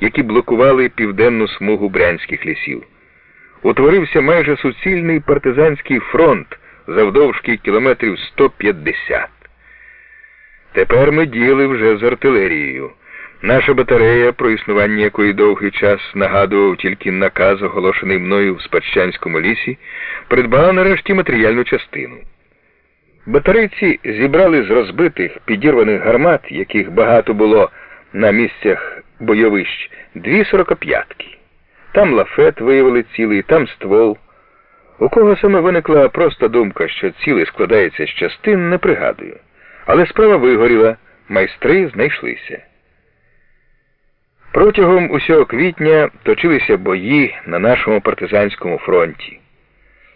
які блокували південну смугу брянських лісів. Утворився майже суцільний партизанський фронт завдовжки кілометрів 150. Тепер ми діяли вже з артилерією. Наша батарея, про існування якої довгий час нагадував тільки наказ, оголошений мною в Спадщанському лісі, придбала нарешті матеріальну частину. Батарейці зібрали з розбитих, підірваних гармат, яких багато було на місцях бойовищ, дві сорокоп'ятки. Там лафет виявили цілий, там ствол. У кого саме виникла проста думка, що цілий складається з частин, не пригадую. Але справа вигоріла, майстри знайшлися. Протягом усього квітня точилися бої на нашому партизанському фронті.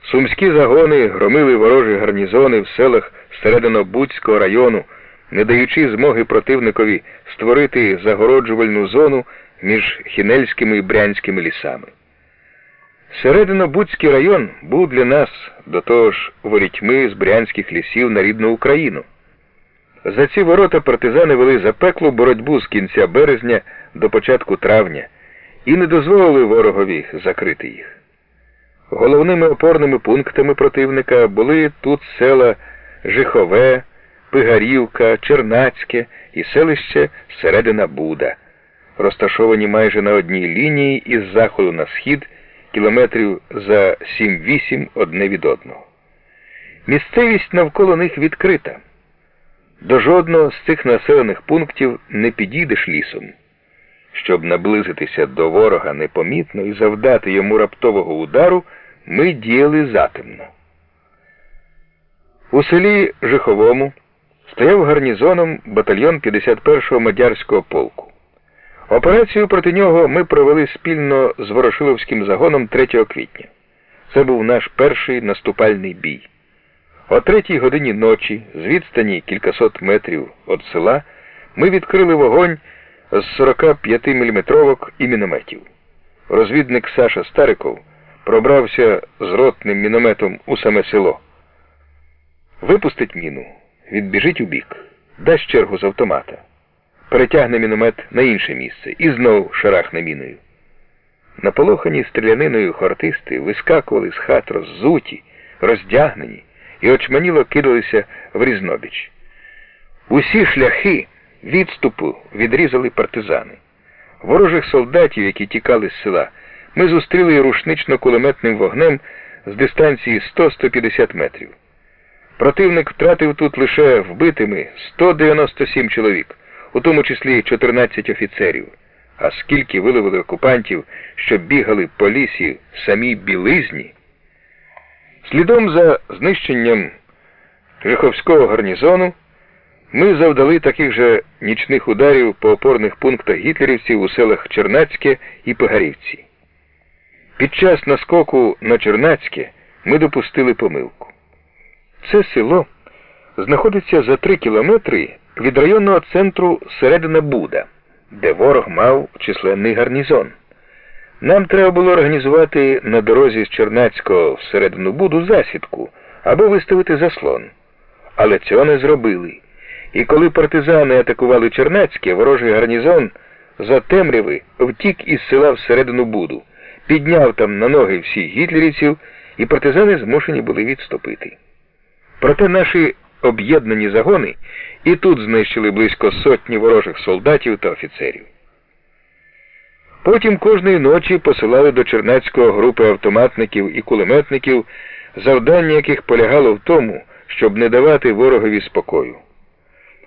Сумські загони громили ворожі гарнізони в селах Серединобудського району, не даючи змоги противникові створити загороджувальну зону між Хінельськими і Брянськими лісами. Серединобудський район був для нас до того ж ворітьми з брянських лісів на рідну Україну. За ці ворота партизани вели запеклу боротьбу з кінця березня до початку травня і не дозволили ворогові закрити їх. Головними опорними пунктами противника були тут села Жихове, Пигарівка, Чернацьке і селище Середина Буда, розташовані майже на одній лінії із заходу на схід кілометрів за 7-8 одне від одного. Місцевість навколо них відкрита. До жодного з цих населених пунктів не підійдеш лісом. Щоб наблизитися до ворога непомітно і завдати йому раптового удару, ми діяли затемно. У селі Жиховому стояв гарнізоном батальйон 51-го мадярського полку. Операцію проти нього ми провели спільно з Ворошиловським загоном 3 квітня. Це був наш перший наступальний бій. О третій годині ночі, з відстані кількасот метрів від села, ми відкрили вогонь з 45 мм і мінометів. Розвідник Саша Стариков пробрався з ротним мінометом у саме село. Випустить міну, відбіжить у бік, дасть чергу з автомата, перетягне міномет на інше місце і знов шарахне міною. Наполохані стріляниною хортисти вискакували з хат роззуті, роздягнені і очманіло кидалися в різнобіч. Усі шляхи відступу відрізали партизани. Ворожих солдатів, які тікали з села, ми зустріли рушнично-кулеметним вогнем з дистанції 100-150 метрів. Противник втратив тут лише вбитими 197 чоловік, у тому числі 14 офіцерів. А скільки виловили окупантів, що бігали по лісі самі білизні. Слідом за знищенням Жиховського гарнізону ми завдали таких же нічних ударів по опорних пунктах гітлерівців у селах Чернацьке і Пигарівці. Під час наскоку на Чернацьке ми допустили помилку. Це село знаходиться за три кілометри від районного центру Середина Буда, де ворог мав численний гарнізон. Нам треба було організувати на дорозі з Чернацького всередину Буду засідку або виставити заслон. Але цього не зробили. І коли партизани атакували Чернацьке, ворожий гарнізон за темряви втік із села всередину Буду, підняв там на ноги всіх гітлерівців, і партизани змушені були відступити. Проте наші об'єднані загони і тут знищили близько сотні ворожих солдатів та офіцерів. Потім кожної ночі посилали до Чернецького групи автоматників і кулеметників, завдання яких полягало в тому, щоб не давати ворогові спокою.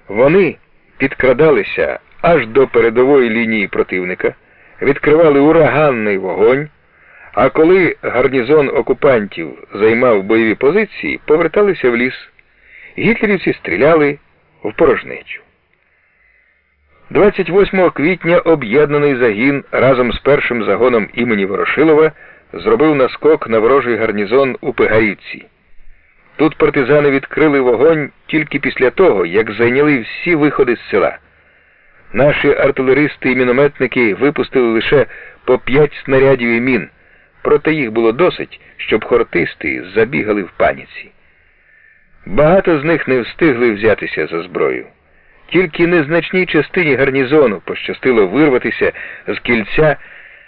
Вони підкрадалися аж до передової лінії противника, відкривали ураганний вогонь, а коли гарнізон окупантів займав бойові позиції, поверталися в ліс. Гітлерівці стріляли в порожнечу. 28 квітня об'єднаний загін разом з першим загоном імені Ворошилова зробив наскок на ворожий гарнізон у Пигарівці. Тут партизани відкрили вогонь тільки після того, як зайняли всі виходи з села. Наші артилеристи і мінометники випустили лише по п'ять снарядів і мін, проте їх було досить, щоб хортисти забігали в паніці. Багато з них не встигли взятися за зброю. Тільки незначній частині гарнізону пощастило вирватися з кільця